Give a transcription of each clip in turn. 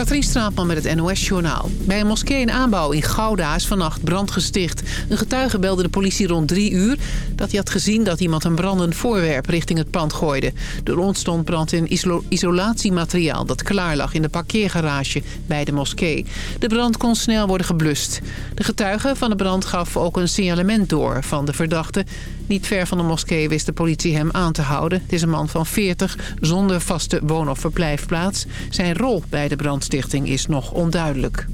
Katrien Straatman met het NOS-journaal. Bij een moskee in aanbouw in Gouda is vannacht brand gesticht. Een getuige belde de politie rond drie uur... dat hij had gezien dat iemand een brandend voorwerp richting het pand gooide. Er ontstond brand in isolatiemateriaal dat klaar lag in de parkeergarage bij de moskee. De brand kon snel worden geblust. De getuige van de brand gaf ook een signalement door van de verdachte. Niet ver van de moskee wist de politie hem aan te houden. Het is een man van 40 zonder vaste woon- of verblijfplaats. Zijn rol bij de is nog onduidelijk.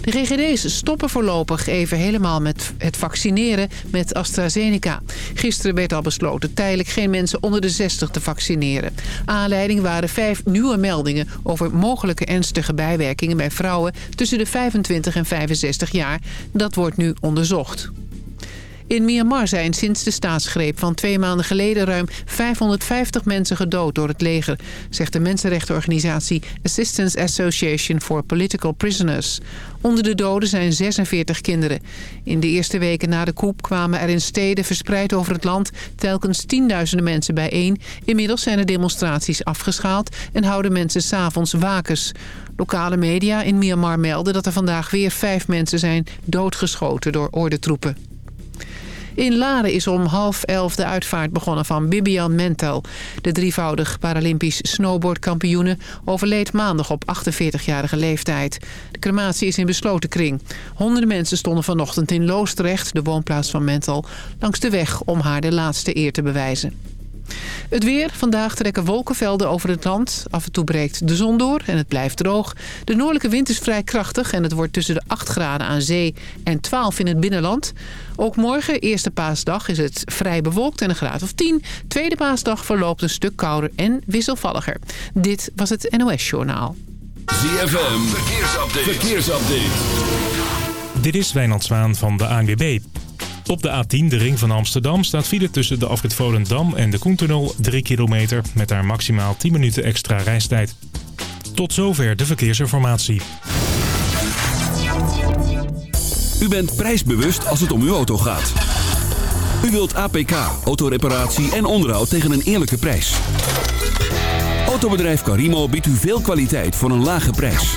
De GGD's stoppen voorlopig even helemaal met het vaccineren met AstraZeneca. Gisteren werd al besloten tijdelijk geen mensen onder de 60 te vaccineren. Aanleiding waren vijf nieuwe meldingen over mogelijke ernstige bijwerkingen bij vrouwen tussen de 25 en 65 jaar. Dat wordt nu onderzocht. In Myanmar zijn sinds de staatsgreep van twee maanden geleden ruim 550 mensen gedood door het leger, zegt de mensenrechtenorganisatie Assistance Association for Political Prisoners. Onder de doden zijn 46 kinderen. In de eerste weken na de coup kwamen er in steden verspreid over het land telkens tienduizenden mensen bijeen. Inmiddels zijn de demonstraties afgeschaald en houden mensen s'avonds wakens. Lokale media in Myanmar melden dat er vandaag weer vijf mensen zijn doodgeschoten door ordentroepen. In Laren is om half elf de uitvaart begonnen van Bibian Mentel. De drievoudig Paralympisch snowboardkampioene overleed maandag op 48-jarige leeftijd. De crematie is in besloten kring. Honderden mensen stonden vanochtend in Loostrecht, de woonplaats van Mentel, langs de weg om haar de laatste eer te bewijzen. Het weer. Vandaag trekken wolkenvelden over het land. Af en toe breekt de zon door en het blijft droog. De noordelijke wind is vrij krachtig en het wordt tussen de 8 graden aan zee en 12 in het binnenland. Ook morgen, eerste paasdag, is het vrij bewolkt en een graad of 10. Tweede paasdag verloopt een stuk kouder en wisselvalliger. Dit was het NOS Journaal. ZFM. Verkeersupdate. Verkeersupdate. Dit is Wijnand Zwaan van de ANWB. Op de A10, de ring van Amsterdam, staat file tussen de afrit Volendam en de Koentunnel 3 kilometer... met daar maximaal 10 minuten extra reistijd. Tot zover de verkeersinformatie. U bent prijsbewust als het om uw auto gaat. U wilt APK, autoreparatie en onderhoud tegen een eerlijke prijs. Autobedrijf Carimo biedt u veel kwaliteit voor een lage prijs.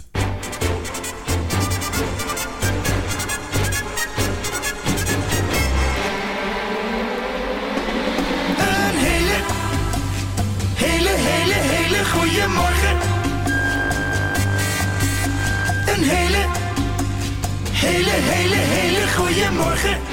Hele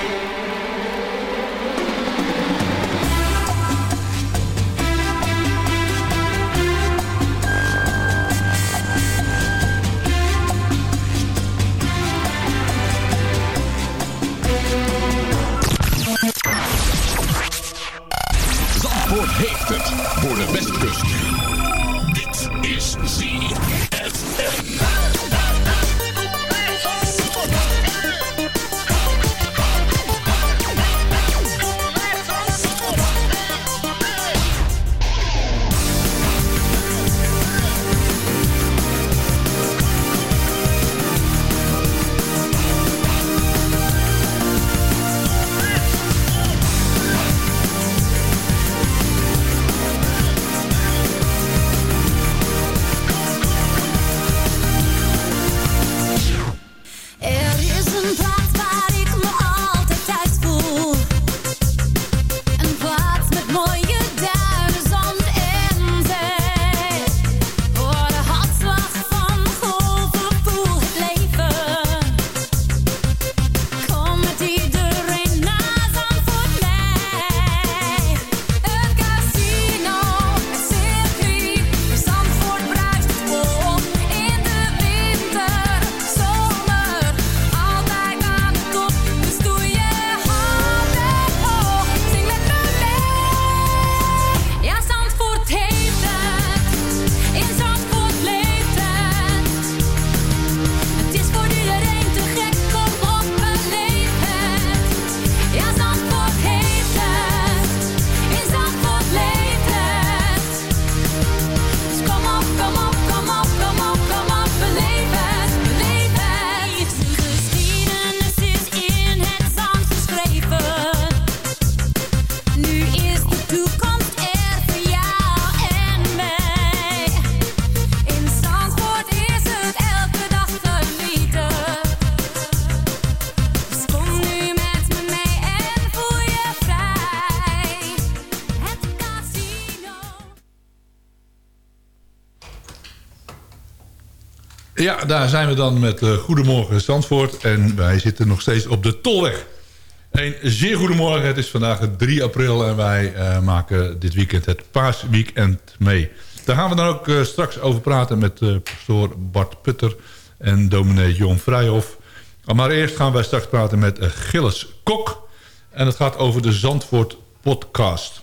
Ja, daar zijn we dan met eh, Goedemorgen Zandvoort. En wij zitten nog steeds op de Tolweg. Een zeer goedemorgen. Het is vandaag 3 april en wij eh, maken dit weekend het paasweekend mee. Daar gaan we dan ook eh, straks over praten met pastoor Bart Putter en dominee Jon Vrijhof. Maar eerst gaan wij straks praten met Gilles Kok. En het gaat over de Zandvoort podcast.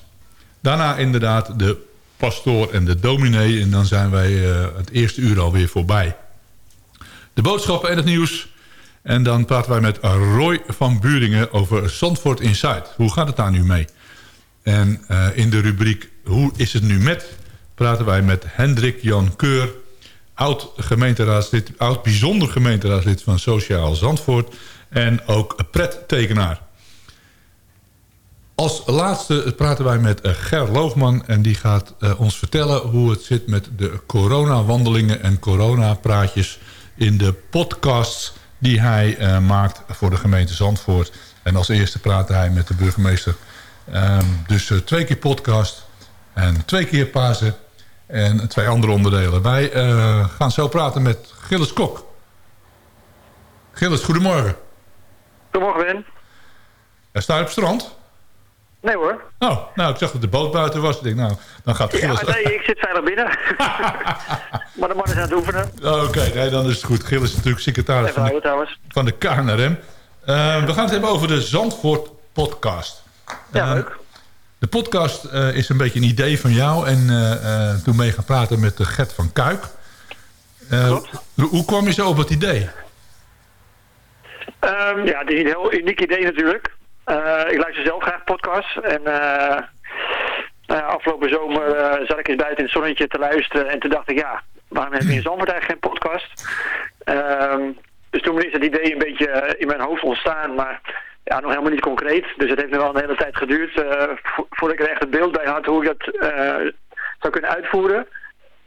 Daarna inderdaad de pastoor en de dominee. En dan zijn wij het eerste uur alweer voorbij. De boodschappen en het nieuws. En dan praten wij met Roy van Buringen over Zandvoort Inside. Hoe gaat het daar nu mee? En uh, in de rubriek Hoe is het nu met? praten wij met Hendrik Jan Keur... oud, gemeenteraadslid, oud bijzonder gemeenteraadslid van Sociaal Zandvoort... en ook prettekenaar. Als laatste praten wij met Ger Loogman... en die gaat uh, ons vertellen hoe het zit met de coronawandelingen en coronapraatjes in de podcasts die hij uh, maakt voor de gemeente Zandvoort. En als eerste praatte hij met de burgemeester. Um, dus uh, twee keer podcast en twee keer Pasen en twee andere onderdelen. Wij uh, gaan zo praten met Gilles Kok. Gilles, goedemorgen. Goedemorgen, Ben. Sta je op het strand? Nee hoor. Oh, nou, ik zag dat de boot buiten was. Ik denk, nou, dan gaat Gilles... Ja, nee, ik zit veilig binnen. maar de man is aan het oefenen. Oké, okay, nee, dan is het goed. Gilles is natuurlijk secretaris van de, van de KNRM. Uh, we gaan het hebben over de Zandvoort podcast. Ja, uh, leuk. De podcast uh, is een beetje een idee van jou. En toen mee gaan praten met de Gert van Kuik. Klopt. Hoe kwam je zo op het idee? Um, ja, het is een heel uniek idee natuurlijk. Uh, ik luister zelf graag podcasts. En uh, nou ja, afgelopen zomer uh, zat ik eens buiten in het zonnetje te luisteren. En toen dacht ik, ja, waarom heb je in Zandvoort eigenlijk geen podcast? Um, dus toen is het idee een beetje in mijn hoofd ontstaan. Maar ja, nog helemaal niet concreet. Dus het heeft nog wel een hele tijd geduurd voordat ik er echt een beeld bij had hoe ik dat zou kunnen uitvoeren.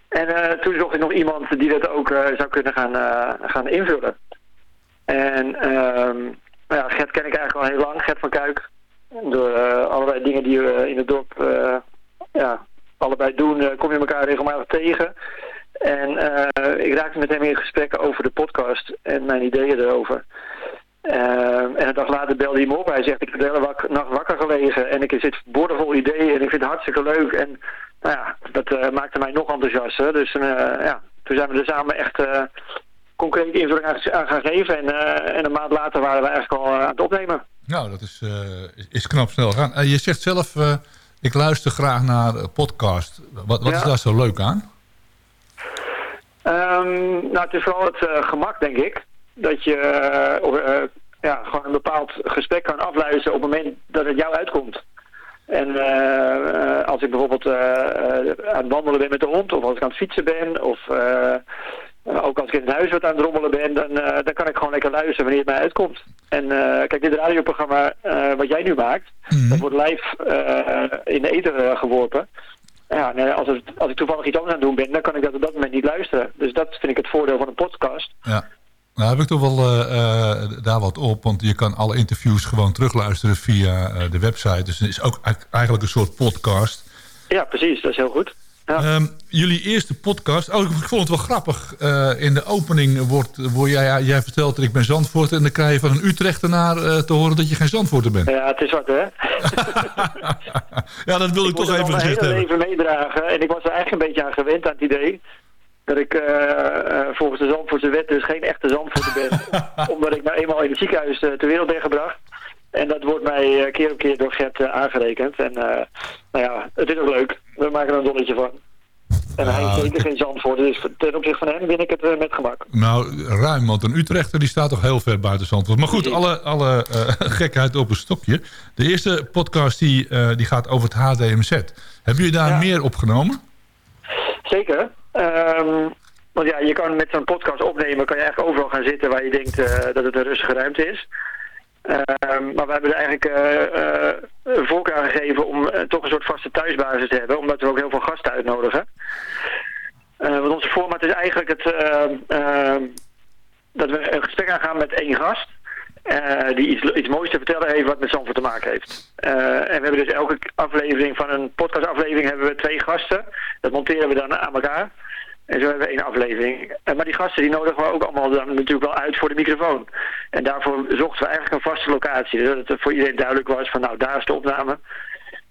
En toen zocht ik nog iemand die dat ook zou kunnen gaan, gaan invullen. En... Um, nou ja, Gert ken ik eigenlijk al heel lang, Gert van Kuik. Door uh, allerlei dingen die we in het dorp uh, ja, allebei doen, uh, kom je elkaar regelmatig tegen. En ik raakte met hem in gesprek over de podcast en mijn ideeën erover. en een dag later belde hij me op. Hij zegt, ik heb de hele nacht wakker gelegen en ik zit boordevol ideeën en ik vind het hartstikke leuk. En nou ja, dat maakte mij nog enthousiaster. Dus ja, toen zijn we er samen echt concrete invulling aan gaan geven. En, uh, en een maand later waren we eigenlijk al uh, aan het opnemen. Nou, dat is, uh, is knap snel gaan. je zegt zelf, ik luister graag naar podcast. Wat, wat ja. is daar zo leuk aan? Um, nou, het is vooral het gemak, denk ik. Dat je ja, gewoon een bepaald gesprek kan afluisteren op het moment dat het jou uitkomt. En uh, als ik bijvoorbeeld uh, aan het wandelen ben met de hond, of als ik aan het fietsen ben, of uh, ook als ik in het huis wat aan het rommelen ben, dan, dan kan ik gewoon lekker luisteren wanneer het mij uitkomt. En kijk, dit radioprogramma wat jij nu maakt, mm. dat wordt live in de ether geworpen. Ja, en als, het, als ik toevallig iets anders aan het doen ben, dan kan ik dat op dat moment niet luisteren. Dus dat vind ik het voordeel van een podcast. Ja. Nou heb ik toch wel daar wat op, want je kan alle interviews gewoon terugluisteren via de website. Dus het is ook eigenlijk een soort podcast. Ja, precies. Dat is heel goed. Ja. Um, jullie eerste podcast, oh ik vond het wel grappig. in de opening wordt, wordt jij, jij vertelt dat ik ben Zandvoort en dan krijg je van een Utrechtenaar te horen dat je geen Zandvoorter bent. Ja, het is wat hè. ja, dat wil ik, ik toch even gezegd hebben. Ik even meedragen en ik was er eigenlijk een beetje aan gewend aan het idee dat ik uh, uh, volgens de Zandvoortse wet dus geen echte Zandvoorter ben. omdat ik nou eenmaal in het ziekenhuis uh, ter wereld ben gebracht. En dat wordt mij keer op keer door Gert aangerekend. En nou ja, het is ook leuk. We maken er een dolletje van. En hij is zeker geen Zandvoorter. Dus ten opzichte van hem win ik het met gemak. Nou, ruim. Want een Utrechter die staat toch heel ver buiten Zandvoort. Maar goed, alle, alle gekheid op een stokje. De eerste podcast die, die gaat over het HDMZ. Hebben jullie daar ja. meer opgenomen? Zeker. Um, want ja, je kan met zo'n podcast opnemen, kan je eigenlijk overal gaan zitten waar je denkt uh, dat het een rustige ruimte is. Um, maar we hebben er eigenlijk uh, een voorkeur aan gegeven om toch een soort vaste thuisbasis te hebben, omdat we ook heel veel gasten uitnodigen. want onze format is eigenlijk het, ehm, dat we een gesprek aangaan met één gast. die iets, iets moois te vertellen heeft wat met Zandvoort te maken heeft. en we hebben dus elke aflevering van een podcastaflevering hebben we twee gasten. Dat monteren we dan aan elkaar. En zo hebben we één aflevering. Eh, maar die gasten die nodigen we ook allemaal dan natuurlijk wel uit voor de microfoon. En daarvoor zochten we eigenlijk een vaste locatie. Zodat het voor iedereen duidelijk was van nou daar is de opname.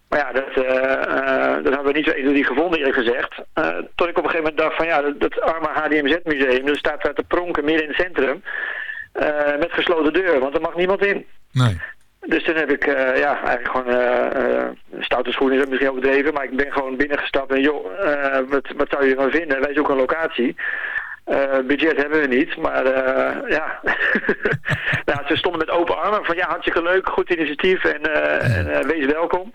Maar ja, dat, eh, dat hebben we niet zo 1, 2, 3 gevonden eerlijk gezegd. Eh, tot ik op een gegeven moment dacht van ja, dat, arme HDMZ museum, dat staat daar te pronken midden in het centrum. met gesloten deuren, want er mag niemand in. Nee. Dus toen heb ik eh, ja, eigenlijk gewoon eh, stoute schoenen is misschien overdreven, maar ik ben gewoon binnengestapt en joh, wat, wat zou je ervan vinden? Wij zoeken een locatie. Budget hebben we niet, maar ja. nou, ze stonden met open armen van ja, hartstikke leuk, goed initiatief en, en wees welkom.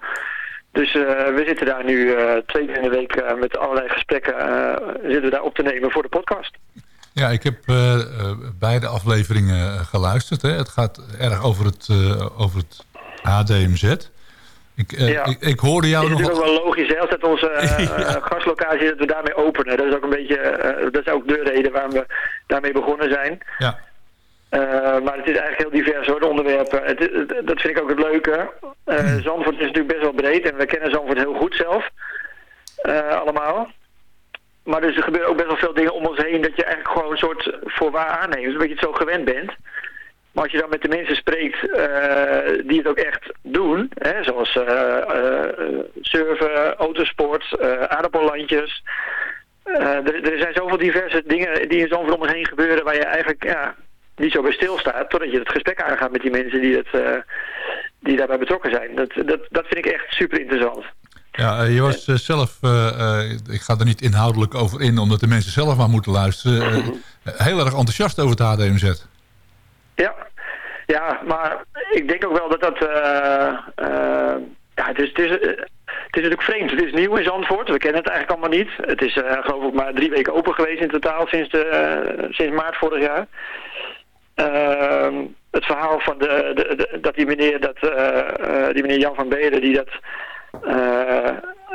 Dus we zitten daar nu twee keer in de week met allerlei gesprekken zitten we daar op te nemen voor de podcast. Ja, ik heb eh, eh, beide afleveringen eh, geluisterd. Hè. Het gaat erg over het, eh, over het HDMZ. Ik, Ja. ik, ik hoorde jou is nog... natuurlijk ook wel logisch, hè, als dat onze Ja. gastlocatie dat we daarmee openen. Dat is ook een beetje, dat is ook de reden waarom we daarmee begonnen zijn. Ja. Maar het is eigenlijk heel divers hoor, de onderwerpen. Het, het- dat vind ik ook het leuke. Hmm. Zandvoort is natuurlijk best wel breed en we kennen Zandvoort heel goed zelf. Allemaal. Maar dus er gebeuren ook best wel veel dingen om ons heen dat je eigenlijk gewoon een soort voorwaar aanneemt. Omdat je het zo gewend bent. Maar als je dan met de mensen spreekt eh, die het ook echt doen, hè, zoals eh, eh, surfen, autosport, aardappellandjes. Er, zijn zoveel diverse dingen die in Zandvoort om ons heen gebeuren waar je eigenlijk ja, niet zo bij stilstaat. Totdat je het gesprek aangaat met die mensen die, het, die daarbij betrokken zijn. Dat, dat, dat vind ik echt super interessant. Ja, eh, je was eh, zelf, eh, ik ga er niet inhoudelijk over in, omdat de mensen zelf maar moeten luisteren. heel erg enthousiast over het HDMZ. Ja, ja maar ik denk ook wel dat dat... ja, het is, het, is, het is natuurlijk vreemd. Het is nieuw in Zandvoort. We kennen het eigenlijk allemaal niet. Het is geloof ik maar drie weken open geweest in totaal sinds, de, sinds maart vorig jaar. Ehm, het verhaal van de, de, de- dat die meneer, dat, die meneer Jan van Beden, die dat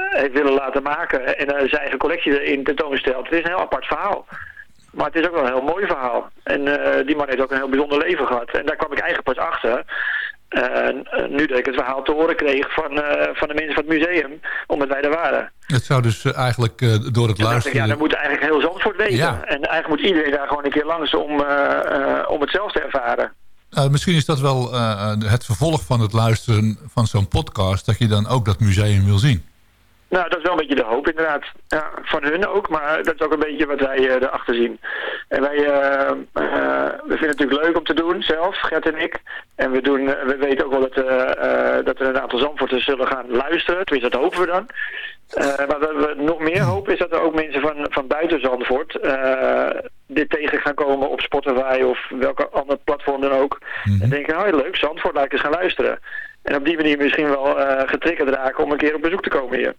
heeft willen laten maken en eh, zijn eigen collectie erin tentoonstelt. Het is een heel apart verhaal. Maar het is ook wel een heel mooi verhaal. En eh, die man heeft ook een heel bijzonder leven gehad. En daar kwam ik eigenlijk pas achter. eh, nu dat ik het verhaal te horen kreeg van, eh, van de mensen van het museum. Omdat wij er waren. Het zou dus eh, eigenlijk eh, door het ik, luisteren... ja, dat moet eigenlijk heel Zandvoort weten. Ja. En eigenlijk moet iedereen daar gewoon een keer langs om, eh, eh, om het zelf te ervaren. Nou, misschien is dat wel eh, het vervolg van het luisteren van zo'n podcast... dat je dan ook dat museum wil zien. Nou, dat is wel een beetje de hoop inderdaad. Ja, van hun ook, maar dat is ook een beetje wat wij eh, erachter zien. En wij eh, we vinden het natuurlijk leuk om te doen, zelf, Gert en ik. En we, doen, we weten ook wel dat, dat er een aantal Zandvoorters zullen gaan luisteren. Tenminste, dat hopen we dan. Maar wat we nog meer hopen is dat er ook mensen van, van buiten Zandvoort eh, dit tegen gaan komen op Spotify of welke andere platform dan ook. En denken, oh leuk, Zandvoort, laat ik eens gaan luisteren. En op die manier misschien wel getriggerd raken om een keer op bezoek te komen hier.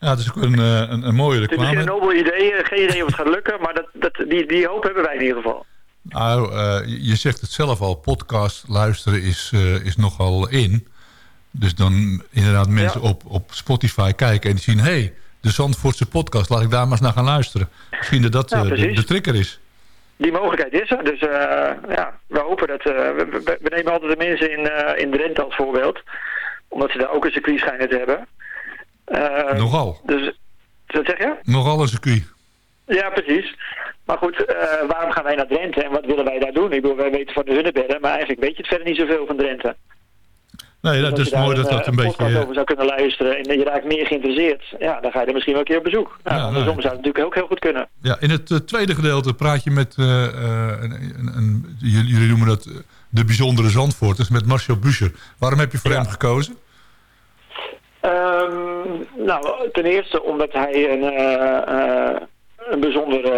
Ja, het is ook een, eh, een, een mooie Het is reclame. een nobel idee, eh, geen idee of het gaat lukken, maar dat, dat, die, die hoop hebben wij in ieder geval. Nou, eh, je zegt het zelf al, podcast luisteren is, is nogal in. Dus dan inderdaad mensen op, op Spotify kijken en die zien... hé, hey, de Zandvoortse podcast, laat ik daar maar eens naar gaan luisteren. Misschien dat dat Ja, de, de trigger is. Die mogelijkheid is er, dus ja, we hopen dat... we, we- nemen altijd de mensen in, in Drenthe als voorbeeld, omdat ze daar ook een circuit schijnen te hebben. Eh, Nogal. Dus, wat zeg je? Nogal een circuit. Ja, precies. Maar goed, eh, waarom gaan wij naar Drenthe en wat willen wij daar doen? Ik bedoel, wij weten van de Hunnebedden, maar eigenlijk weet je het verder niet zoveel van Drenthe. Nee, Dus dat als is mooi dat een, dat eh, een beetje... over zou kunnen luisteren en je raakt meer geïnteresseerd, ja, dan ga je er misschien wel een keer op bezoek. Nou, Ja, andersom nee. zou het natuurlijk ook heel goed kunnen. Ja, in het tweede gedeelte praat je met... eh, een, een, een- jullie noemen dat de bijzondere Zandvoorters... met Marcel Buscher. Waarom heb je voor hem gekozen? Ehm, nou, ten eerste omdat hij een, eh, eh, een bijzondere,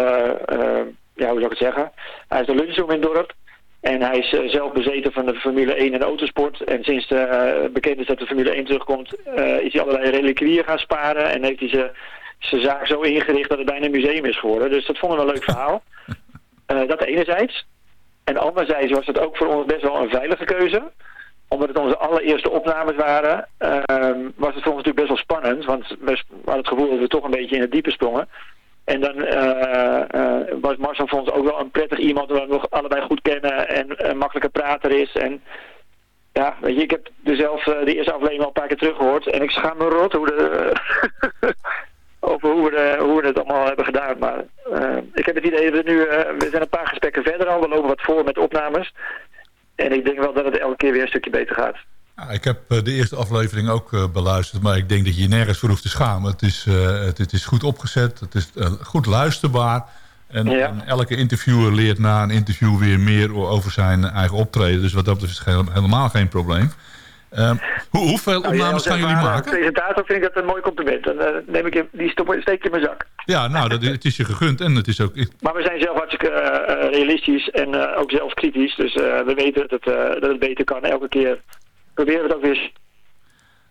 eh, ja, hoe zou ik het zeggen? Hij is de lunchroom in het dorp. En hij is zelf bezeten van de Formule 1 en autosport. En sinds de, bekend is dat de Formule 1 terugkomt, is hij allerlei reliquieën gaan sparen. En heeft hij ze- zijn zaak zo ingericht dat het bijna een museum is geworden. Dus dat vonden we een leuk verhaal. Dat enerzijds. En anderzijds was het ook voor ons best wel een veilige keuze omdat het onze allereerste opnames waren, ehm, was het voor ons natuurlijk best wel spannend. Want we hadden het gevoel dat we toch een beetje in het diepe sprongen. En dan eh, eh, was Marcel voor ons ook wel een prettig iemand waar we nog allebei goed kennen en een makkelijke prater is. En ja, weet je, ik heb zelf eh, de eerste aflevering al een paar keer teruggehoord. En ik schaam me rot hoe de, over hoe we, hoe we het allemaal hebben gedaan. Maar ik heb het idee dat we nu, we zijn een paar gesprekken verder al. We lopen wat voor met opnames. En ik denk wel dat het elke keer weer een stukje beter gaat. Ja, ik heb eh, de eerste aflevering ook eh, beluisterd, maar ik denk dat je je nergens voor hoeft te schamen. Het is, eh, het, het is goed opgezet, het is goed luisterbaar. En, en elke interviewer leert na een interview weer meer over zijn eigen optreden. Dus wat dat betreft is helemaal geen probleem. Eh, hoe, hoeveel Nou, opnames gaan jullie maken? presentator vind ik dat een mooi compliment. Dan eh, neem ik die stop, steek ik in mijn zak. Ja, nou, dat, het is je gegund en het is ook... Maar we zijn zelf hartstikke eh, eh, realistisch en ook zelf kritisch. Dus we weten dat het, dat het beter kan. Elke keer proberen we ook weer.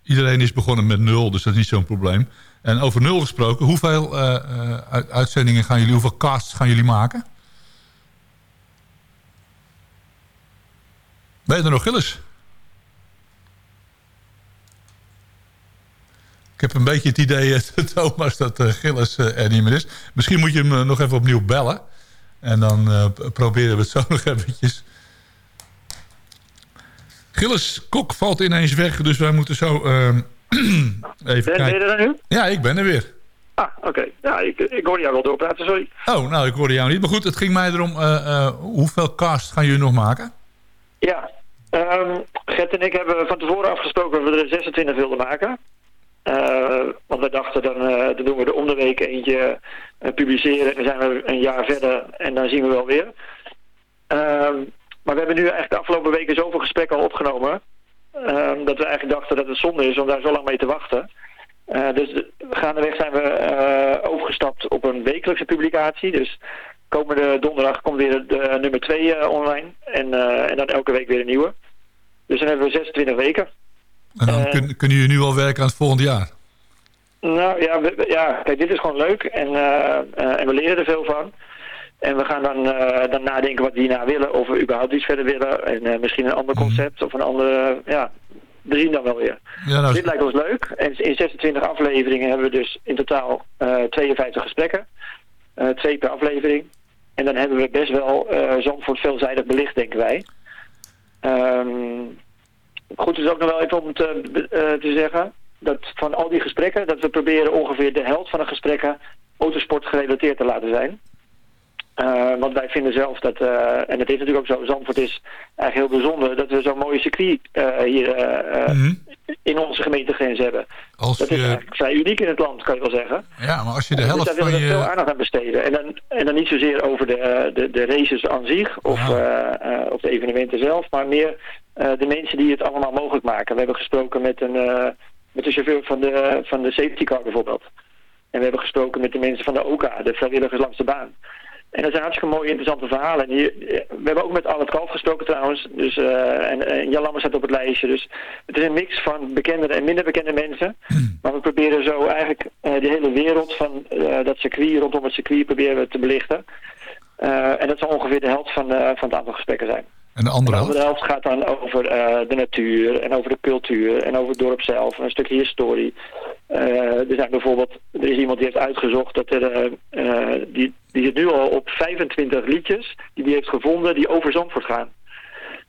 Iedereen is begonnen met nul, dus dat is niet zo'n probleem. En over nul gesproken, hoeveel uit- uitzendingen gaan jullie, hoeveel casts gaan jullie maken? Ben je er nog, Gilles? Ik heb een beetje het idee, eh, Thomas, dat eh, Gilles eh, er niet meer is. Misschien moet je hem nog even opnieuw bellen. En dan proberen we het zo nog eventjes. Gilles Kok valt ineens weg, dus wij moeten zo ehm, even Ben, ben je kijken. er nu? Ja, ik ben er weer. Ah, oké. Ja, ik, ik hoorde jou wel doorpraten, sorry. Oh, nou, ik hoorde jou niet. Maar goed, het ging mij erom, hoeveel cast gaan jullie nog maken? Ja, ehm Gert en ik hebben van tevoren afgesproken dat we er 26 wilden maken. Eh, want we dachten, dan, eh, dan doen we er om de week eentje eh, publiceren. En dan zijn we een jaar verder en dan zien we wel weer. Ehm, maar we hebben nu eigenlijk de afgelopen weken zoveel gesprekken al opgenomen. ehm, dat we eigenlijk dachten dat het zonde is om daar zo lang mee te wachten. Dus de- gaandeweg zijn we overgestapt op een wekelijkse publicatie. Dus komende donderdag komt weer de nummer 2 online. En, en dan elke week weer een nieuwe. Dus dan hebben we 26 weken. En dan Eh. kun- kunnen jullie nu al werken aan het volgend jaar. Nou ja, we- ja kijk, dit is gewoon leuk. En, eh, eh, en we leren er veel van. En we gaan dan, dan nadenken wat we hierna willen. Of we überhaupt iets verder willen. En misschien een ander concept of een andere... Ja, we zien dan wel weer. Ja, nou, Dit lijkt ons leuk. En in 26 afleveringen hebben we dus in totaal eh 52 gesprekken. Twee per aflevering. En dan hebben we best wel Zandvoort veelzijdig belicht, denken wij. Ehm, goed is ook nog wel even om te, eh, te zeggen... dat van al die gesprekken... dat we proberen ongeveer de helft van de gesprekken... autosport gerelateerd te laten zijn. Eh, want wij vinden zelf dat, eh, en het is natuurlijk ook zo, Zandvoort is eigenlijk heel bijzonder dat we zo'n mooie circuit eh, hier eh, eh, Mhm. in onze gemeentegrens hebben. Als dat is je- eigenlijk vrij uniek in het land, kan je wel zeggen. Ja, maar als je de Dus helft daar van we veel je... aandacht aan besteden. En dan, en dan niet zozeer over de, de, de races aan zich of, eh, eh, of de evenementen zelf, maar meer eh, de mensen die het allemaal mogelijk maken. We hebben gesproken met een, eh, met de chauffeur van de, van de safety car bijvoorbeeld. En we hebben gesproken met de mensen van de OKA, de vrijwilligers langs de baan. En dat zijn hartstikke mooie, interessante verhalen. En hier, eh, we hebben ook met Albert Kalf gesproken trouwens. Dus, eh, en, en Jan Lammers staat op het lijstje. Dus het is een mix van bekende en minder bekende mensen. Maar we proberen zo eigenlijk eh de hele wereld van eh, dat circuit, rondom het circuit, proberen we te belichten. Eh, en dat zal ongeveer de helft van, eh, van het aantal gesprekken zijn. En de andere de helft? andere helft gaat dan over eh, de natuur en over de cultuur en over het dorp zelf. en Een stukje historie. Eh, er zijn bijvoorbeeld, er is iemand die heeft uitgezocht dat er, eh, die, die zit nu al op 25 liedjes die hij heeft gevonden die over Zandvoort gaan.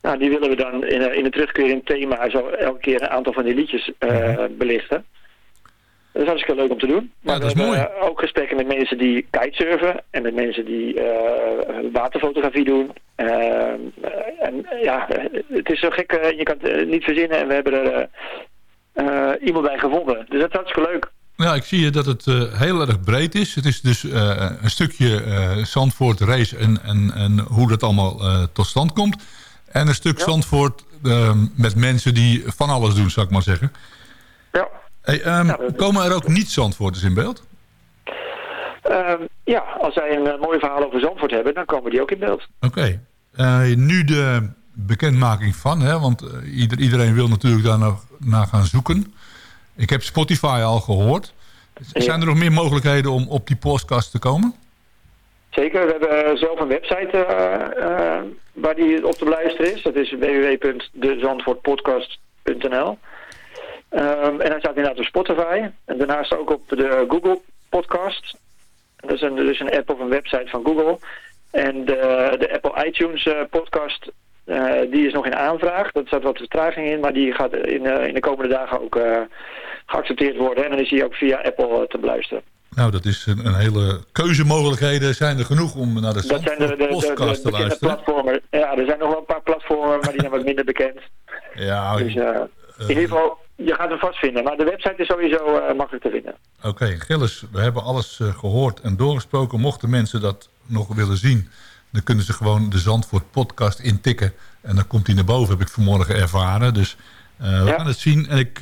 Nou, die willen we dan in, een- in een terugkerend thema zo elke keer een aantal van die liedjes eh, belichten. Dat is hartstikke leuk om te doen. Maar dat is we mooi. ook gesprekken met mensen die kitesurfen en met mensen die eh, waterfotografie doen. Eh, en eh, ja, het is zo gek, je kan het niet verzinnen en we hebben er iemand bij gevonden. Dus dat is hartstikke leuk. Ja, ik zie dat het heel erg breed is. Het is dus een stukje Zandvoort race en, en, en hoe dat allemaal tot stand komt. En een stuk Zandvoort met mensen die van alles doen, zou ik maar zeggen. Ja. Hey, ehm, komen er ook niet-Zandvoorters in beeld? Ehm, ja, als zij een eh, mooi verhaal over Zandvoort hebben, dan komen die ook in beeld. Oké. Eh, nu de bekendmaking van, hè, want eh, ieder, iedereen wil natuurlijk daar nog naar gaan zoeken. Ik heb Spotify al gehoord. Zijn er nog meer mogelijkheden om op die podcast te komen? Zeker, we hebben zelf een website waar die op te beluisteren is. Dat is www.dezandvoortpodcast.nl Ehm, En hij staat inderdaad op Spotify. En daarnaast ook op de Google Podcast. Dat is een, dus een app of een website van Google. En de, de Apple iTunes eh, podcast, eh, die is nog in aanvraag. Dat staat wat vertraging in, maar die gaat in, eh, in de komende dagen ook geaccepteerd worden. En dan is die ook via Apple te beluisteren. Nou, dat is een, een hele keuzemogelijkheden zijn er genoeg om naar de Dat zijn de, de, de, de, podcast te bekende luisteren. platformen. Ja, er zijn nog wel een paar platformen, maar die zijn wat minder bekend. Ja, Dus in ieder geval, je gaat hem vast vinden. Maar de website is sowieso eh, makkelijk te vinden. Oké, Gilles, we hebben alles eh, gehoord en doorgesproken. Mochten mensen dat nog willen zien, dan kunnen ze gewoon de Zandvoort podcast intikken. En dan komt hij naar boven, heb ik vanmorgen ervaren. Dus eh, we Ja. gaan het zien en ik,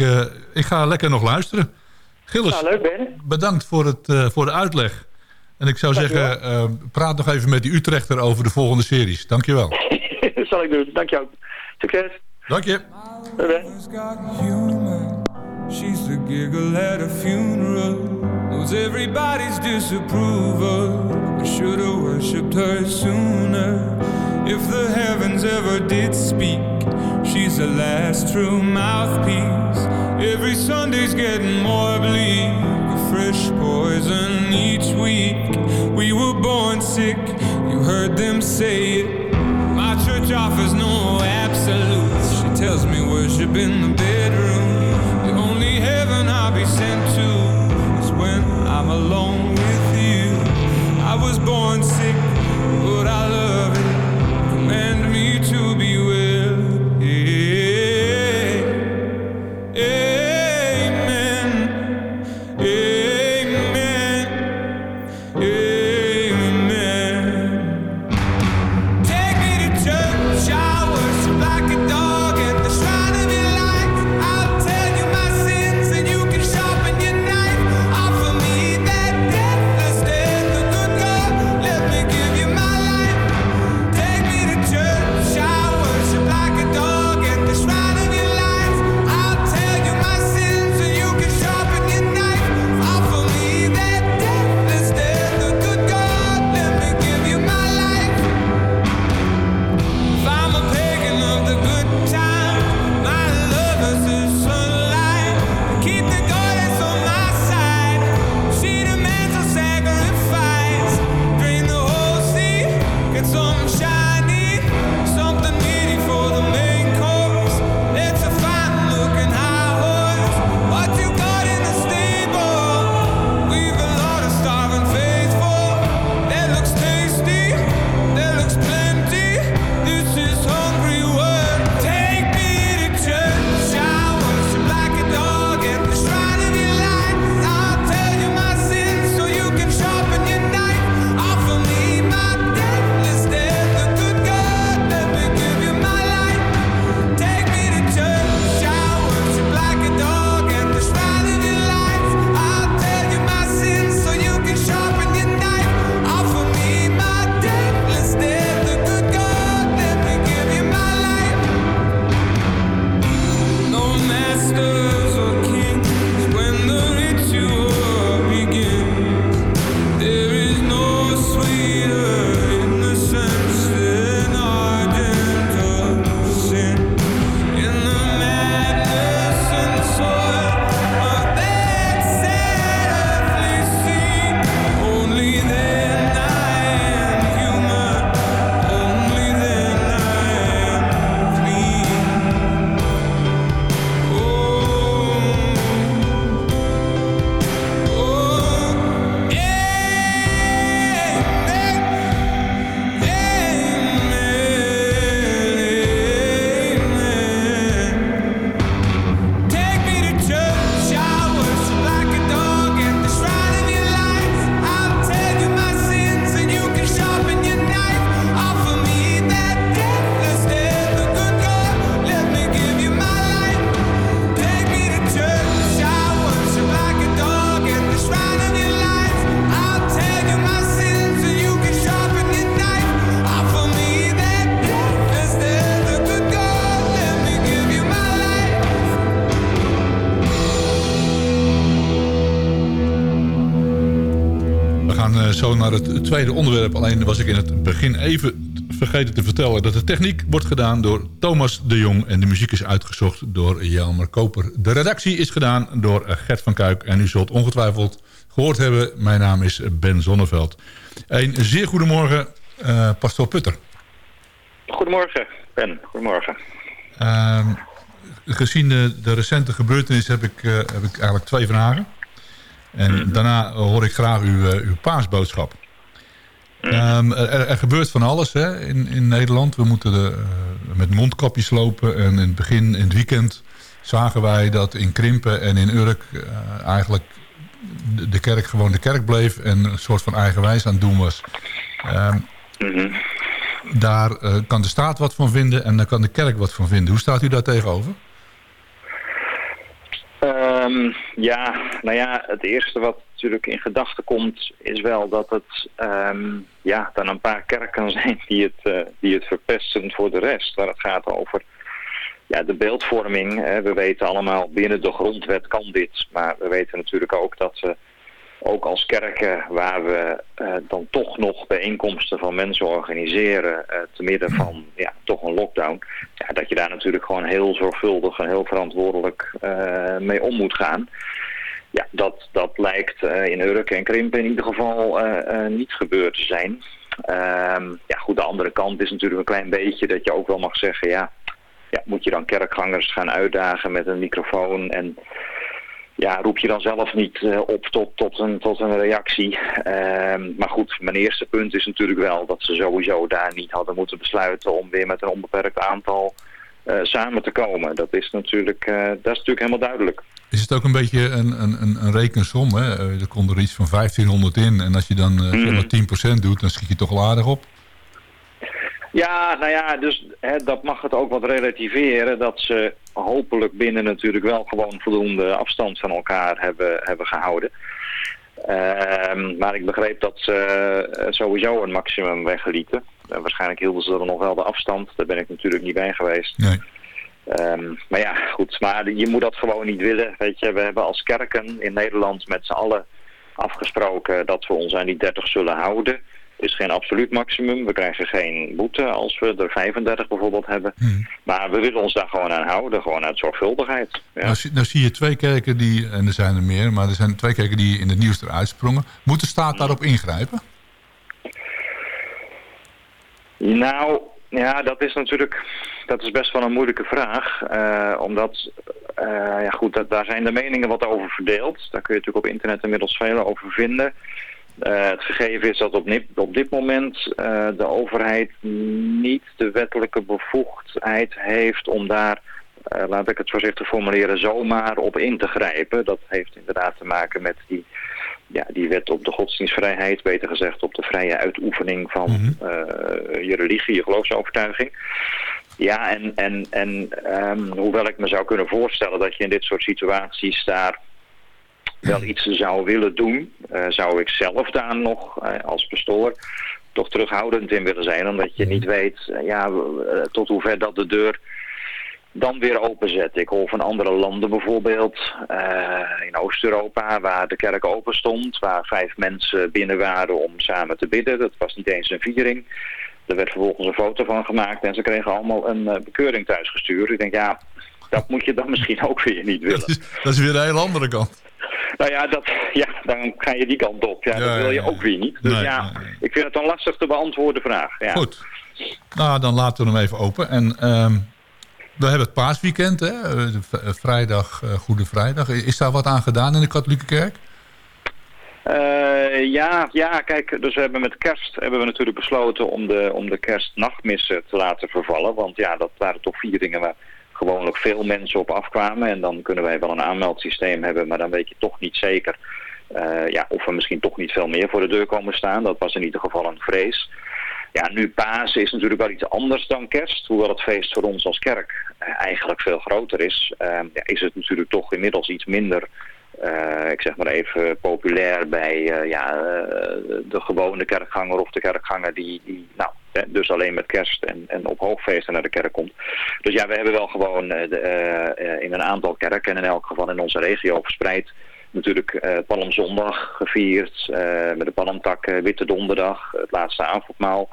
ik ga lekker nog luisteren. Gilles, Nou, leuk Ben. bedankt voor, het, voor de uitleg. En ik zou zeggen, praat nog even met die Utrechter over de volgende series. Dankjewel. dat zal ik doen. Dank je ook. Succes. Dank je. Doei Ben. humor. She's the giggle at a funeral. Knows everybody's disapproval. I should have worshipped her sooner. If the heavens ever did speak, she's the last true mouthpiece. Every Sunday's getting more bleak. A fresh poison each week. We were born sick, you heard them say it. My church offers no absolutes. Tells me worship in the bedroom. The only heaven I'll be sent to is when I'm alone with you. I was born sick, tweede onderwerp. Alleen was ik in het begin even vergeten te vertellen... dat de techniek wordt gedaan door Thomas de Jong... en de muziek is uitgezocht door Jelmer Koper. De redactie is gedaan door Gert van Kuik. En u zult ongetwijfeld gehoord hebben... mijn naam is Ben Zonneveld. Een zeer goedemorgen, eh pastoor Putter. Goedemorgen, Ben. Goedemorgen. Ehm, gezien de, de recente gebeurtenis heb ik, eh, heb ik eigenlijk twee vragen. En daarna hoor ik graag uw, eh, uw paasboodschap. Ehm, er, er gebeurt van alles hè, in, in Nederland. We moeten de, eh, met mondkapjes lopen. En in het begin, in het weekend, zagen wij dat in Krimpen en in Urk... eh, eigenlijk de, de kerk gewoon de kerk bleef... en een soort van eigenwijs aan het doen was. Ehm, Daar eh, kan de staat wat van vinden en daar kan de kerk wat van vinden. Hoe staat u daar tegenover? Ehm, ja, nou ja, het eerste wat natuurlijk in gedachten komt is wel dat het ehm, ja, dan een paar kerken zijn die het, eh, die het verpesten voor de rest. Waar het gaat over ja, de beeldvorming. Hè. We weten allemaal binnen de grondwet kan dit. Maar we weten natuurlijk ook dat we ook als kerken waar we eh, dan toch nog bijeenkomsten van mensen organiseren eh, te midden van ja, toch een lockdown. Ja, dat je daar natuurlijk gewoon heel zorgvuldig en heel verantwoordelijk mee om moet gaan. Ja, dat, dat lijkt eh, in Urk en Krimpen in ieder geval eh, eh, niet gebeurd te zijn. Ehm, ja goed, de andere kant is natuurlijk een klein beetje dat je ook wel mag zeggen, ja, ja moet je dan kerkgangers gaan uitdagen met een microfoon en ja, roep je dan zelf niet op tot, tot, een, tot een reactie. Ehm, maar goed, mijn eerste punt is natuurlijk wel dat ze sowieso daar niet hadden moeten besluiten om weer met een onbeperkt aantal samen te komen. Dat is natuurlijk, eh, dat is natuurlijk helemaal duidelijk. Is het ook een beetje een, een, een, rekensom? Hè? Eh, Er komt er iets van 1500 in. En als je dan eh, zeg maar 10% doet, dan schiet je toch wel aardig op. Ja, nou ja, dus hè, dat mag het ook wat relativeren. Dat ze hopelijk binnen natuurlijk wel gewoon voldoende afstand van elkaar hebben, hebben gehouden. Ehm, maar ik begreep dat ze eh, sowieso een maximum weglieten. En waarschijnlijk hielden ze dan nog wel de afstand. Daar ben ik natuurlijk niet bij geweest. Nee. Ehm, maar ja, goed. Maar je moet dat gewoon niet willen. Weet je, we hebben als kerken in Nederland met z'n allen afgesproken dat we ons aan die 30 zullen houden. Het is geen absoluut maximum. We krijgen geen boete als we er 35 bijvoorbeeld hebben. Maar we willen ons daar gewoon aan houden. Gewoon uit zorgvuldigheid. Ja. Nou, zie- nou zie je twee kerken die, en er zijn er meer, maar er zijn twee kerken die in het nieuws eruit sprongen. Moet de staat daarop ingrijpen? Nou, ja, dat is natuurlijk dat is best wel een moeilijke vraag. eh, omdat, eh, ja goed, daar zijn de meningen wat over verdeeld. Daar kun je natuurlijk op internet inmiddels veel over vinden. Eh, het gegeven is dat op, op dit moment de overheid niet de wettelijke bevoegdheid heeft om daar, laat ik het voorzichtig formuleren, zomaar op in te grijpen. Dat heeft inderdaad te maken met die, ja, die wet op de godsdienstvrijheid, beter gezegd op de vrije uitoefening van eh, je religie, je geloofsovertuiging. Ja, en, en, en ehm, hoewel ik me zou kunnen voorstellen dat je in dit soort situaties daar wel iets zou willen doen, eh, zou ik zelf daar nog eh, als pastoor toch terughoudend in willen zijn. Omdat je niet weet ja, tot hoever dat de deur dan weer openzet. Ik hoor van andere landen bijvoorbeeld, eh, in Oost-Europa, waar de kerk open stond, waar vijf mensen binnen waren om samen te bidden. Dat was niet eens een viering. Er werd vervolgens een foto van gemaakt en ze kregen allemaal een eh, bekeuring thuisgestuurd. Ik denk, ja, dat moet je dan misschien ook weer niet willen. Dat is weer de hele andere kant. Nou ja, dat, ja, dan ga je die kant op. Ja, dat wil je ook weer niet. Dus Nee, ja, ik vind het een lastig te beantwoorden vraag. Ja. Goed. Nou, dan laten we hem even open. En ehm, we hebben het paasweekend, hè? eh, vrijdag, eh, Goede Vrijdag. Is daar wat aan gedaan in de katholieke kerk? Eh, ja, ja, kijk, dus we hebben met kerst hebben we natuurlijk besloten om de, om de kerstnachtmissen te laten vervallen. Want ja, dat waren toch vieringen waar gewoonlijk veel mensen op afkwamen. En dan kunnen wij wel een aanmeldsysteem hebben, maar dan weet je toch niet zeker ja, of er misschien toch niet veel meer voor de deur komen staan. Dat was in ieder geval een vrees. Ja, nu Pasen is natuurlijk wel iets anders dan kerst. Hoewel het feest voor ons als kerk eh, eigenlijk veel groter is, eh, ja, is het natuurlijk toch inmiddels iets minder, eh, ik zeg maar even, populair bij eh, ja, de gewone kerkganger of de kerkganger die, die nou, dus alleen met kerst en, en op hoogfeesten naar de kerk komt. Dus ja, we hebben wel gewoon de, in een aantal kerken, en in elk geval in onze regio verspreid, natuurlijk eh Palmzondag gevierd, eh, met de palmtak eh, Witte Donderdag, het laatste avondmaal.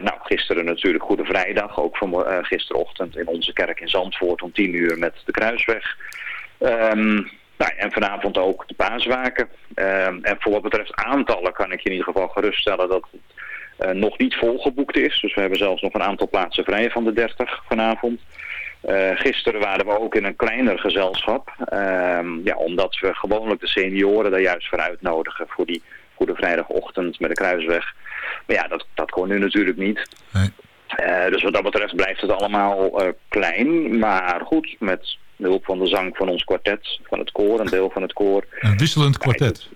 Nou, gisteren natuurlijk Goede Vrijdag, ook van gisterochtend in onze kerk in Zandvoort om tien uur met de Kruisweg. Ehm, nou, en vanavond ook de paaswaken. Ehm, en voor wat betreft aantallen kan ik je in ieder geval geruststellen dat het nog niet volgeboekt is. Dus we hebben zelfs nog een aantal plaatsen vrij van de 30 vanavond. Eh, gisteren waren we ook in een kleiner gezelschap. Ehm, ja, omdat we gewoonlijk de senioren daar juist voor uitnodigen. Voor die Goede Vrijdagochtend met de Kruisweg. Maar ja, dat, dat kon nu natuurlijk niet. Eh, dus wat dat betreft blijft het allemaal eh, klein. Maar goed, met de hulp van de zang van ons kwartet, van het koor, een deel van het koor. Een wisselend kwartet.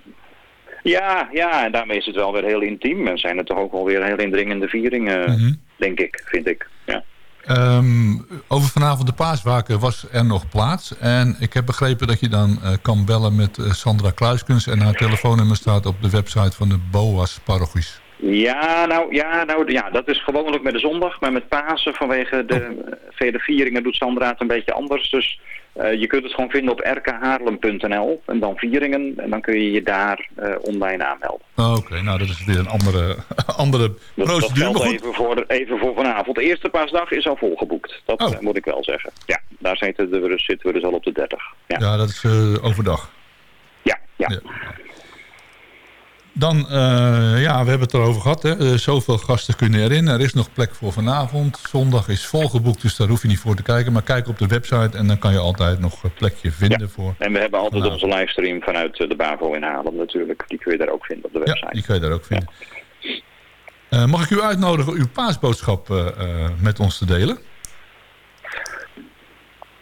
Ja, ja, en daarmee is het wel weer heel intiem. En zijn het toch ook wel weer heel indringende vieringen, Mhm. denk ik, vind ik. Ja. Ehm, over vanavond de paaswaken was er nog plaats. En ik heb begrepen dat je dan eh, kan bellen met eh, Sandra Kluiskens. En haar telefoonnummer staat op de website van de BOA's parochies. Ja, nou, ja, nou, ja, dat is gewoonlijk met de zondag. Maar met Pasen vanwege de eh, vele vieringen doet Sandra het een beetje anders. Dus eh, je kunt het gewoon vinden op rkhaarlem.nl en dan vieringen. En dan kun je je daar eh, online aanmelden. Oh, Oké, nou dat is weer een andere, andere Dat, dat procedure. goed, even voor, even voor vanavond. De eerste paasdag is al volgeboekt. Dat Oh. eh, moet ik wel zeggen. Ja, daar zitten we, dus- zitten we dus al op de 30. Ja, ja, dat is overdag. ja, ja. Dan, eh, ja, we hebben het erover gehad. Hè. Eh, zoveel gasten kunnen erin. Er is nog plek voor vanavond. Zondag is volgeboekt, dus daar hoef je niet voor te kijken. Maar kijk op de website en dan kan je altijd nog een plekje vinden voor... En we hebben altijd onze livestream vanuit eh, de BAVO in Haarlem natuurlijk. Die kun je daar ook vinden op de website. Ja, die kan je daar ook vinden. Mag ik u uitnodigen uw paasboodschap met ons te delen?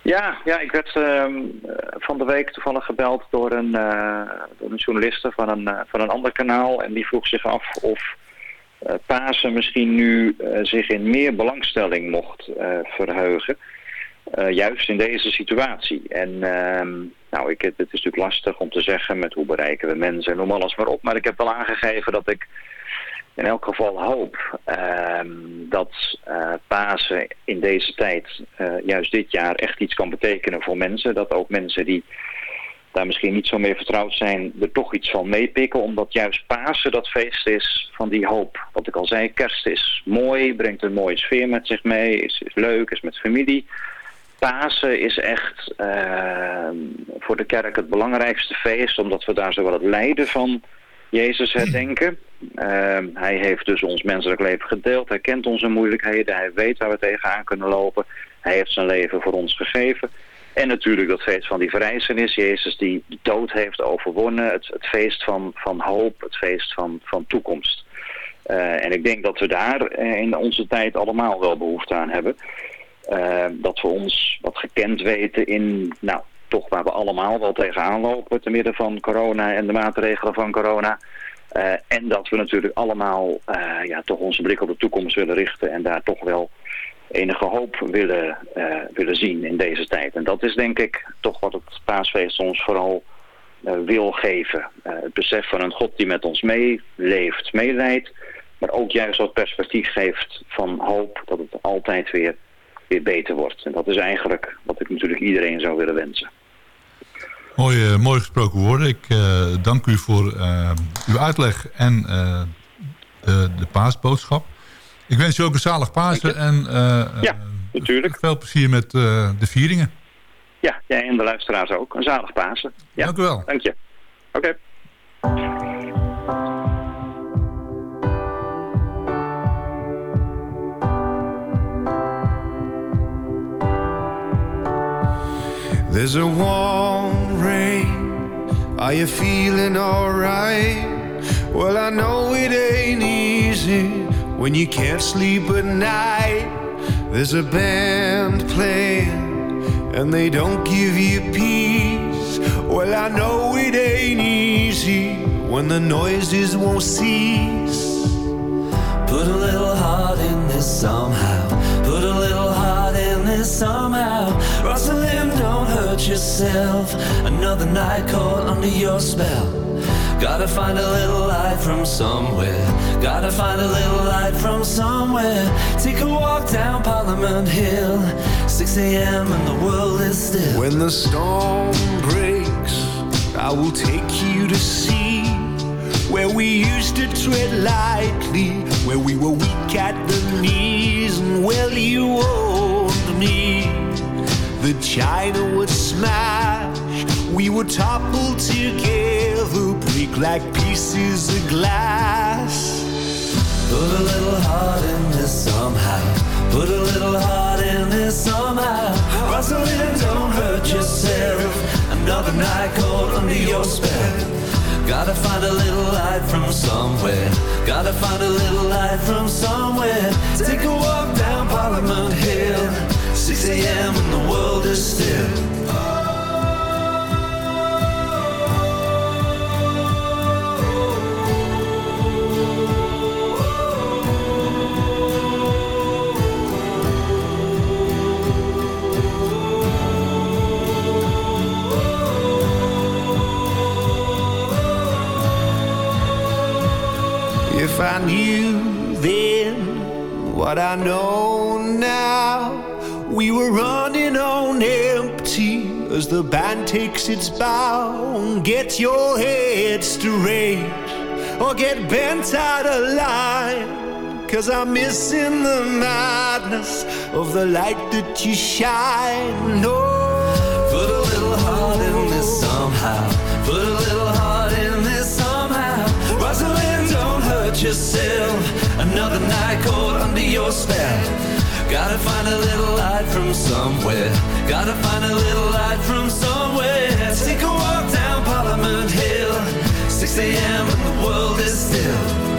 Ja, ja ik werd eh, van de week toevallig gebeld door een, eh, door een journaliste van een, eh, van een ander kanaal. En die vroeg zich af of Pasen misschien nu zich in meer belangstelling mocht verheugen. Juist in deze situatie. En ehm, nou, ik, het is natuurlijk lastig om te zeggen met hoe bereiken we mensen en noem alles maar op. Maar ik heb wel aangegeven dat ik in elk geval hoop ehm, dat eh, Pasen in deze tijd, eh, juist dit jaar, echt iets kan betekenen voor mensen. Dat ook mensen die daar misschien niet zo mee vertrouwd zijn, er toch iets van meepikken. Omdat juist Pasen dat feest is van die hoop. Wat ik al zei, kerst is mooi, brengt een mooie sfeer met zich mee, is, leuk, is met familie. Pasen is echt ehm, voor de kerk het belangrijkste feest, omdat we daar zowel het lijden van Jezus herdenken. Ehm, hij heeft dus ons menselijk leven gedeeld, hij kent onze moeilijkheden, hij weet waar we tegenaan kunnen lopen. Hij heeft zijn leven voor ons gegeven. En natuurlijk dat feest van die verrijzenis, Jezus die dood heeft overwonnen, het, het feest van, van hoop, het feest van, van toekomst. Eh, en ik denk dat we daar eh, in onze tijd allemaal wel behoefte aan hebben. Eh, dat we ons wat gekend weten in, nou, toch waar we allemaal wel tegenaan lopen, te midden van corona en de maatregelen van corona. Eh, en dat we natuurlijk allemaal eh, ja, toch onze blik op de toekomst willen richten en daar toch wel enige hoop willen, eh, willen zien in deze tijd. En dat is denk ik toch wat het paasfeest ons vooral wil geven. Het besef van een God die met ons meeleeft, meeleidt, maar ook juist wat perspectief geeft van hoop dat het altijd weer, weer beter wordt. En dat is eigenlijk wat ik natuurlijk iedereen zou willen wensen. Mooi, mooi gesproken woorden. Ik eh, dank u voor eh, uw uitleg en eh, de, de paasboodschap. Ik wens u ook een zalig Pasen en eh, Ja, natuurlijk. veel plezier met eh, de vieringen. Ja, jij en de luisteraars ook. Een zalig Pasen. Ja, Dank u wel. Dank je. Oké. There's a warm rain. Are you feeling alright? Well, I know it ain't easy when you can't sleep at night. There's a band playing and they don't give you peace. Well, I know it ain't easy when the noises won't cease. Put a little heart in this somehow. Somehow. Rosalind, don't hurt yourself. Another night caught under your spell. Gotta find a little light from somewhere. Gotta find a little light from somewhere. Take a walk down Parliament Hill. 6 a.m. and the world is still. When the storm breaks, I will take you to see where we used to tread lightly, where we were weak at the knees, and well, you owned me that China would smash. We would topple together, break like pieces of glass. Put a little heart in this somehow. Put a little heart in this somehow. Rosalind, don't hurt yourself. Another night cold under your spell. Gotta find a little light from somewhere. Gotta find a little light from somewhere. Take a walk down Parliament Hill 6 a.m. and the world is still. If I knew then what I know now, we were running on empty as the band takes its bow. Get your head straight or get bent out of line. Cause I'm missing the madness of the light that you shine. No. Put a little heart in this somehow. Put a little heart in this somehow. Rosalind, don't hurt yourself. Another night caught under your spell. Gotta find a little light from somewhere. Gotta find a little light from somewhere. Take a walk down Parliament Hill. 6 a.m. and the world is still.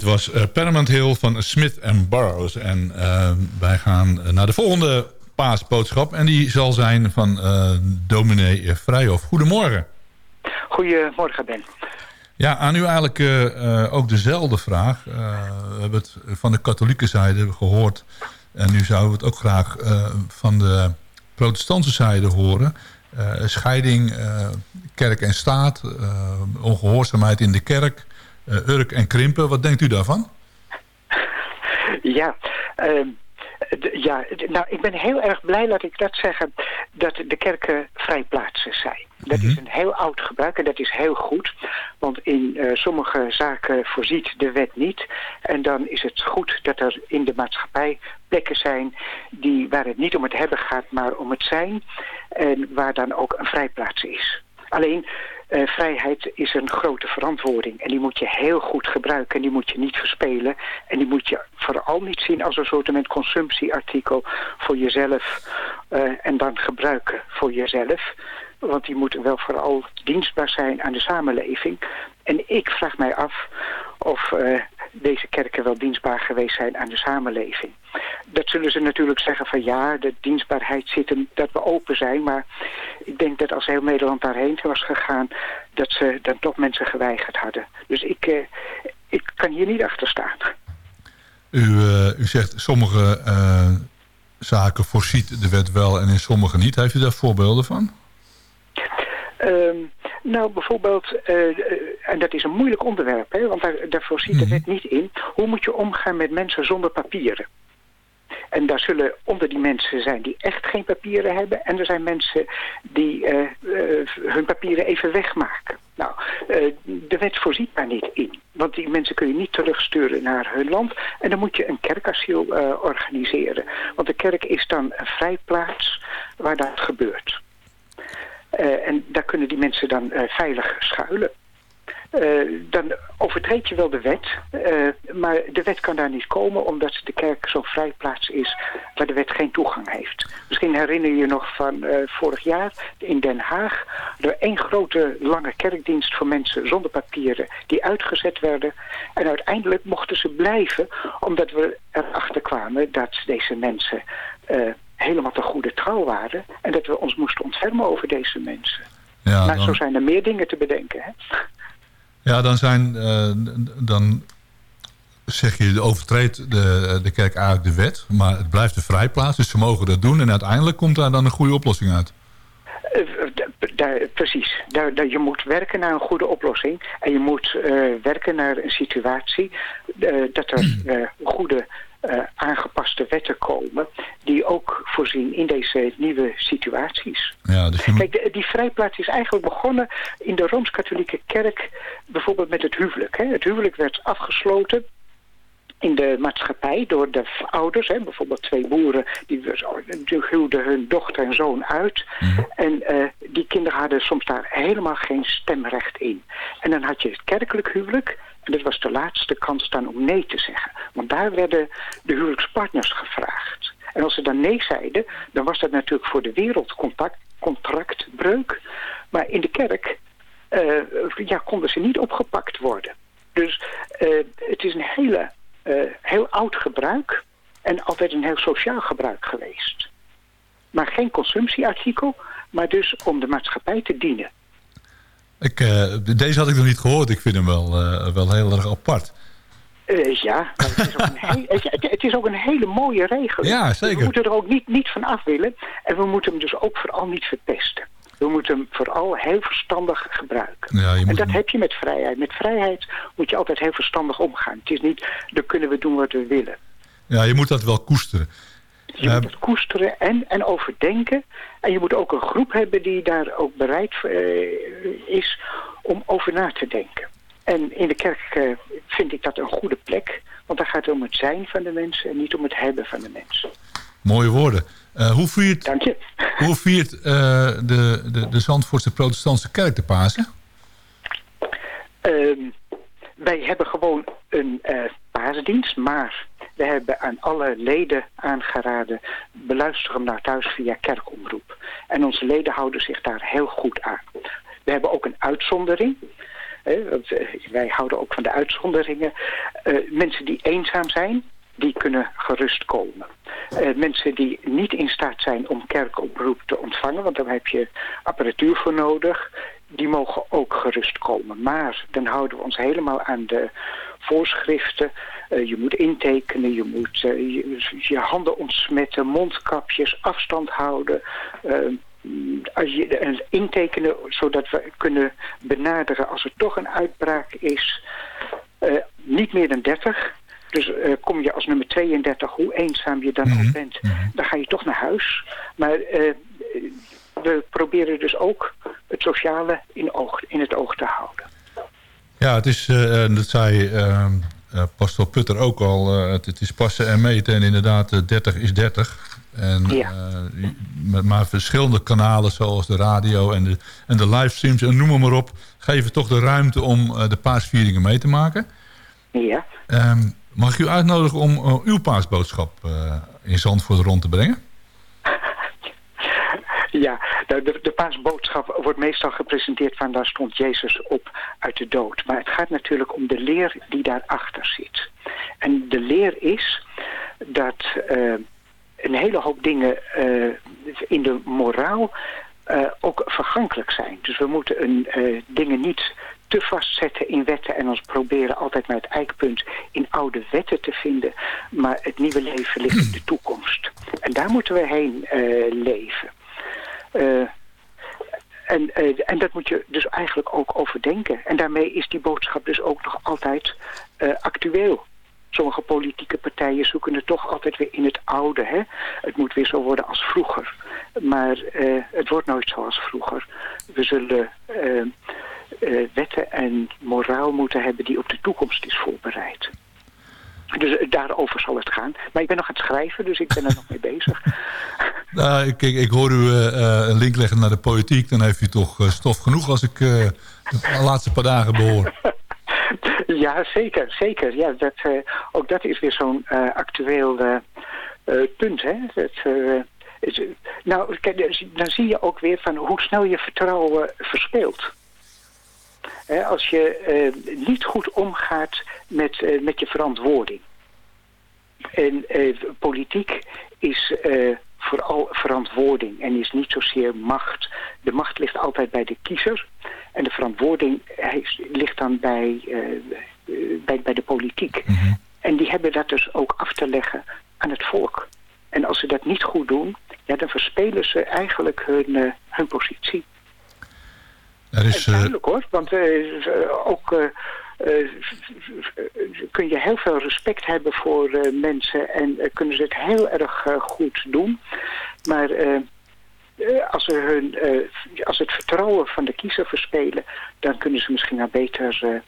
Dit was eh, Permanent Hill van Smith Barrows. En eh, wij gaan naar de volgende paasboodschap. En die zal zijn van eh dominee Vrijhof. Goedemorgen. Goedemorgen, Ben. Ja, aan u eigenlijk ook dezelfde vraag. We hebben het van de katholieke zijde gehoord. En nu zouden we het ook graag van de protestantse zijde horen. Scheiding, kerk en staat, eh, ongehoorzaamheid in de kerk, urk en krimpen. Wat denkt u daarvan? Ja, ehm, ja, nou, ik ben heel erg blij, laat ik dat zeggen, dat de kerken vrijplaatsen zijn. Dat is een heel oud gebruik en dat is heel goed. Want in eh, sommige zaken voorziet de wet niet. En dan is het goed dat er in de maatschappij plekken zijn die, waar het niet om het hebben gaat, maar om het zijn. En waar dan ook een vrijplaats is. Alleen, eh, vrijheid is een grote verantwoording. En die moet je heel goed gebruiken. En die moet je niet verspelen. En die moet je vooral niet zien als een soort consumptieartikel voor jezelf. eh, en dan gebruiken voor jezelf. Want die moeten wel vooral dienstbaar zijn aan de samenleving. En ik vraag mij af of eh, deze kerken wel dienstbaar geweest zijn aan de samenleving. Dat zullen ze natuurlijk zeggen van ja, de dienstbaarheid zit hem dat we open zijn. Maar ik denk dat als heel Nederland daarheen was gegaan, dat ze dan toch mensen geweigerd hadden. Dus ik, eh, ik kan hier niet achter staan. U, eh, u zegt sommige eh, zaken voorziet de wet wel en in sommige niet. Heeft u daar voorbeelden van? Ehm, nou, bijvoorbeeld, eh, eh, en dat is een moeilijk onderwerp, hè, want daar, daar voorziet de wet niet in. Hoe moet je omgaan met mensen zonder papieren? En daar zullen onder die mensen zijn die echt geen papieren hebben. En er zijn mensen die eh, hun papieren even wegmaken. Nou, de wet voorziet daar niet in. Want die mensen kun je niet terugsturen naar hun land. En dan moet je een kerkasiel organiseren. Want de kerk is dan een vrijplaats waar dat gebeurt. Eh, en daar kunnen die mensen dan eh, veilig schuilen. Eh, dan overtreed je wel de wet, maar de wet kan daar niet komen omdat de kerk zo'n vrijplaats is waar de wet geen toegang heeft. Misschien herinner je je nog van vorig jaar in Den Haag er één grote lange kerkdienst voor mensen zonder papieren die uitgezet werden. En uiteindelijk mochten ze blijven omdat we erachter kwamen dat deze mensen helemaal te goede trouw waren en dat we ons moesten ontfermen over deze mensen. Ja, maar zo zijn er meer dingen te bedenken. Hè? ja, dan, zijn, eh, dan zeg je, overtreedt de, de kerk eigenlijk de wet. Maar het blijft een vrijplaats, dus ze mogen dat doen. En uiteindelijk komt daar dan een goede oplossing uit. Eh, daar, precies. Daar, daar, je moet werken naar een goede oplossing. En je moet eh, werken naar een situatie dat er goede eh, aangepaste wetten komen die ook voorzien in deze nieuwe situaties. Ja, dus je Kijk, de- die vrijplaats is eigenlijk begonnen in de Rooms-Katholieke Kerk, bijvoorbeeld met het huwelijk. Hè. Het huwelijk werd afgesloten in de maatschappij door de ouders. Hè. Bijvoorbeeld twee boeren, die, die huwden hun dochter en zoon uit. En eh, die kinderen hadden soms daar helemaal geen stemrecht in. En dan had je het kerkelijk huwelijk. En dat was de laatste kans dan om nee te zeggen. Want daar werden de huwelijkspartners gevraagd. En als ze dan nee zeiden, dan was dat natuurlijk voor de wereld contact, contractbreuk. Maar in de kerk eh, ja, konden ze niet opgepakt worden. Dus eh, het is een hele, heel oud gebruik en altijd een heel sociaal gebruik geweest. Maar geen consumptieartikel, maar dus om de maatschappij te dienen. ik, eh, deze had ik nog niet gehoord. Ik vind hem wel, eh, wel heel erg apart. Eh, ja, het is, ook een het is ook een hele mooie regel. Ja, zeker. We moeten er ook niet, niet van af willen. En we moeten hem dus ook vooral niet verpesten. We moeten hem vooral heel verstandig gebruiken. Ja, En dat hem- heb je met vrijheid. Met vrijheid moet je altijd heel verstandig omgaan. Het is niet, dan kunnen we doen wat we willen. ja, je moet dat wel koesteren. Je Eh, moet het koesteren en, en overdenken. En je moet ook een groep hebben die daar ook bereid eh, is om over na te denken. En in de kerk eh, vind ik dat een goede plek. Want daar gaat het om het zijn van de mensen en niet om het hebben van de mensen. Mooie woorden. Eh, hoe viert, Dank je. Hoe viert eh, de, de, de Zandvoortse protestantse kerk de Pasen? Ehm, wij hebben gewoon een eh paasdienst, maar we hebben aan alle leden aangeraden... beluister hem naar thuis via kerkomroep. En onze leden houden zich daar heel goed aan. We hebben ook een uitzondering... hè, want, wij houden ook van de uitzonderingen. Mensen die eenzaam zijn, die kunnen gerust komen. Eh, mensen die niet in staat zijn om kerkoproep te ontvangen... want daar heb je apparatuur voor nodig... die mogen ook gerust komen. Maar dan houden we ons helemaal aan de voorschriften. Eh, je moet intekenen, je moet eh, je, handen ontsmetten... mondkapjes, afstand houden... je, en intekenen zodat we kunnen benaderen als er toch een uitbraak is. Niet meer dan 30. Dus eh, kom je als nummer 32, hoe eenzaam je dan ook bent, dan ga je toch naar huis. Maar eh, we proberen dus ook het sociale in, oog, in het oog te houden. Ja, het is, eh, dat zei eh, eh, pastor Putter ook al, het, het is passen en meten. En inderdaad, eh, 30 is 30. En, Ja. met maar verschillende kanalen zoals de radio en de, en de livestreams en noem maar op... geven toch de ruimte om de paasvieringen mee te maken. Ja. Ehm, mag ik u uitnodigen om eh, uw paasboodschap eh, in Zandvoort rond te brengen? Ja, de, de, paasboodschap wordt meestal gepresenteerd van daar stond Jezus op uit de dood. Maar het gaat natuurlijk om de leer die daarachter zit. En de leer is dat eh, een hele hoop dingen in de moraal ook vergankelijk zijn. Dus we moeten een, dingen niet te vastzetten in wetten en ons proberen altijd naar het eikpunt in oude wetten te vinden. Maar het nieuwe leven ligt in de toekomst. En daar moeten we heen eh, leven. Eh, en, eh, en dat moet je dus eigenlijk ook overdenken. En daarmee is die boodschap dus ook nog altijd actueel. Sommige politieke partijen zoeken het toch altijd weer in het oude. Hè? Het moet weer zo worden als vroeger. Maar het wordt nooit zoals vroeger. We zullen eh, wetten en moraal moeten hebben die op de toekomst is voorbereid. Dus eh, daarover zal het gaan. Maar ik ben nog aan het schrijven, dus ik ben er nog mee bezig. Nou, ik, ik, ik hoor u eh, een link leggen naar de politiek. Dan heeft u toch stof genoeg als ik de laatste paar dagen behoor. Ja, zeker, zeker. Ja, dat, ook dat is weer zo'n actueel punt. Hè? Dat, is, nou, kijk, dan zie je ook weer van hoe snel je vertrouwen verspeelt. Als je eh, niet goed omgaat met, eh, met je verantwoording. En eh, politiek is vooral verantwoording en is niet zozeer macht. De macht ligt altijd bij de kiezer. En de verantwoording ligt dan bij, bij, bij de politiek. En die hebben dat dus ook af te leggen aan het volk. En als ze dat niet goed doen, ja, dan verspelen ze eigenlijk hun, hun positie. Er is, En eh, duidelijk hoor, want eh, ook eh, eh, kun je heel veel respect hebben voor mensen en kunnen ze het heel erg goed doen. Maar als, ze hun, als het vertrouwen van de kiezer verspelen, dan kunnen ze misschien maar beter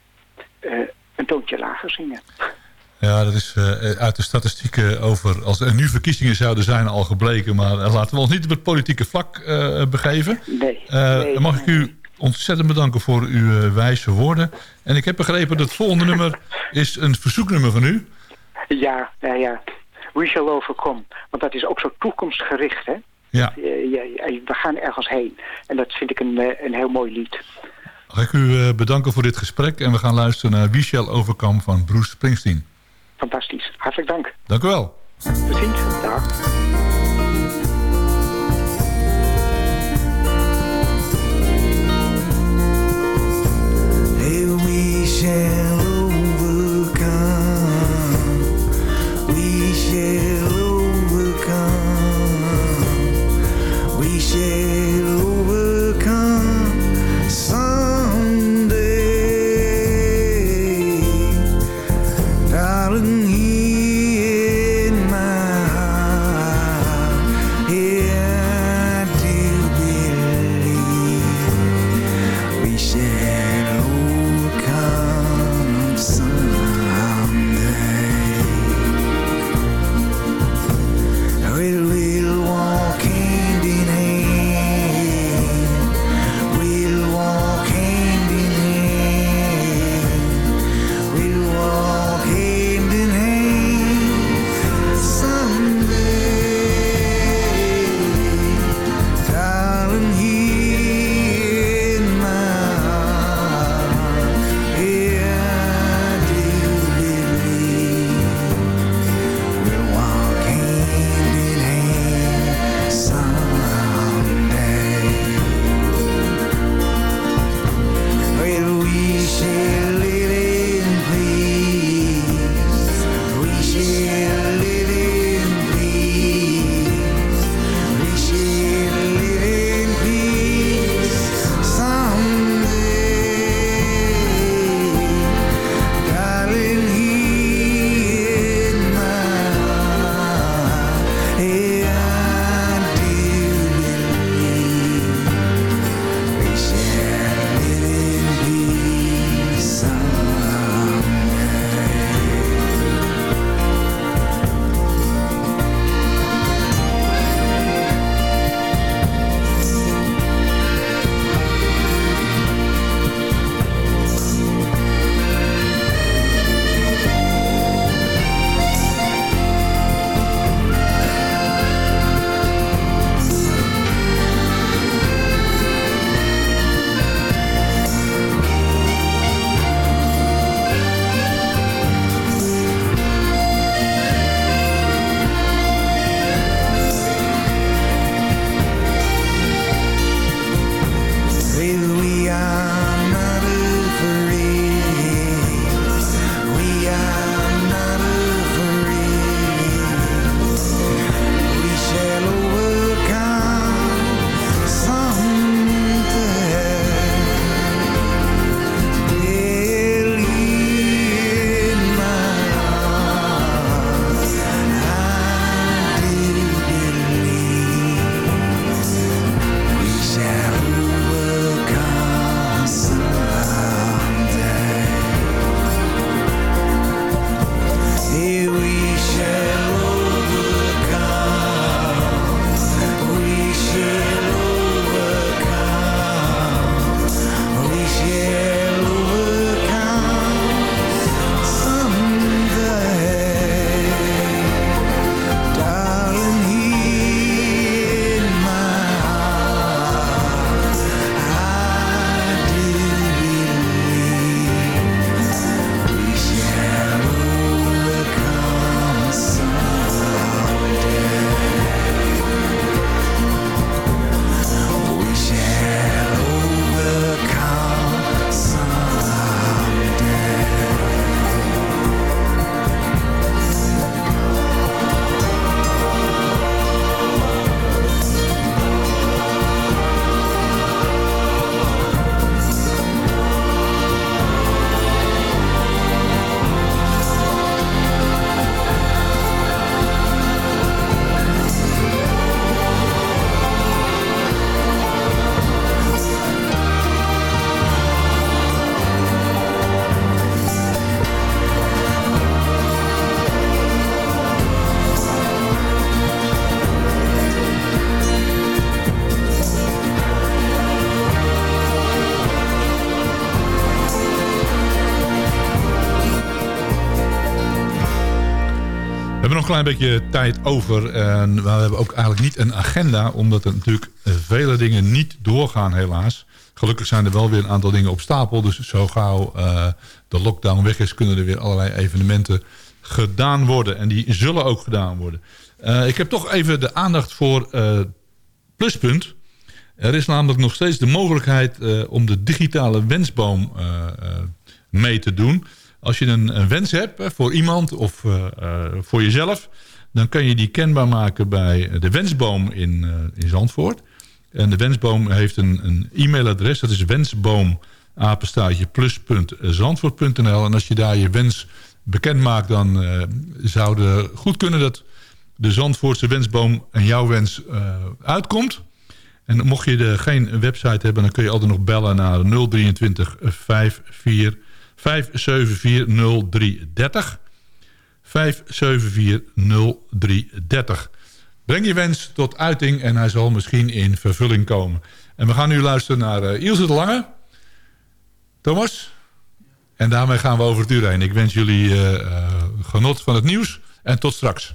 een toontje lager zingen. Ja, dat is uit de statistieken over... als er nu verkiezingen zouden zijn al gebleken... maar laten we ons niet op het politieke vlak begeven. Nee. Nee, mag ik u ontzettend bedanken voor uw eh, wijze woorden. En ik heb begrepen dat het volgende nummer is een verzoeknummer van u. Ja, ja, ja. We shall overcome. Want dat is ook zo toekomstgericht, hè? Ja. Je- we gaan ergens heen. En dat vind ik een, eh, een heel mooi lied. Mag ik u eh, bedanken voor dit gesprek. En we gaan luisteren naar We Shall Overcome van Bruce Springsteen. Fantastisch. Hartelijk dank. Dank u wel. Tot ziens. Dag. We klein beetje tijd over. En we hebben ook eigenlijk niet een agenda, omdat er natuurlijk eh, vele dingen niet doorgaan helaas. Gelukkig zijn er wel weer een aantal dingen op stapel. Dus zo gauw eh, de lockdown weg is, kunnen er weer allerlei evenementen gedaan worden. En die zullen ook gedaan worden. Eh, ik heb toch even de aandacht voor eh, Pluspunt. Er is namelijk nog steeds de mogelijkheid om de digitale wensboom mee te doen. Als je een, een wens hebt voor iemand of eh, eh, voor jezelf... dan kan je die kenbaar maken bij de wensboom in, eh, in Zandvoort. En de wensboom heeft een, e-mailadres. Dat is wensboom. En als je daar je wens bekend maakt... dan eh, zou het goed kunnen dat de Zandvoortse wensboom en jouw wens uitkomt. En mocht je de, geen website hebben, dan kun je altijd nog bellen naar 023 54 574 0330. 574 0330. Breng je wens tot uiting en hij zal misschien in vervulling komen. En we gaan nu luisteren naar uh, Ilse de Lange. Thomas? En daarmee gaan we over het uur heen. Ik wens jullie eh, eh, genot van het nieuws en tot straks.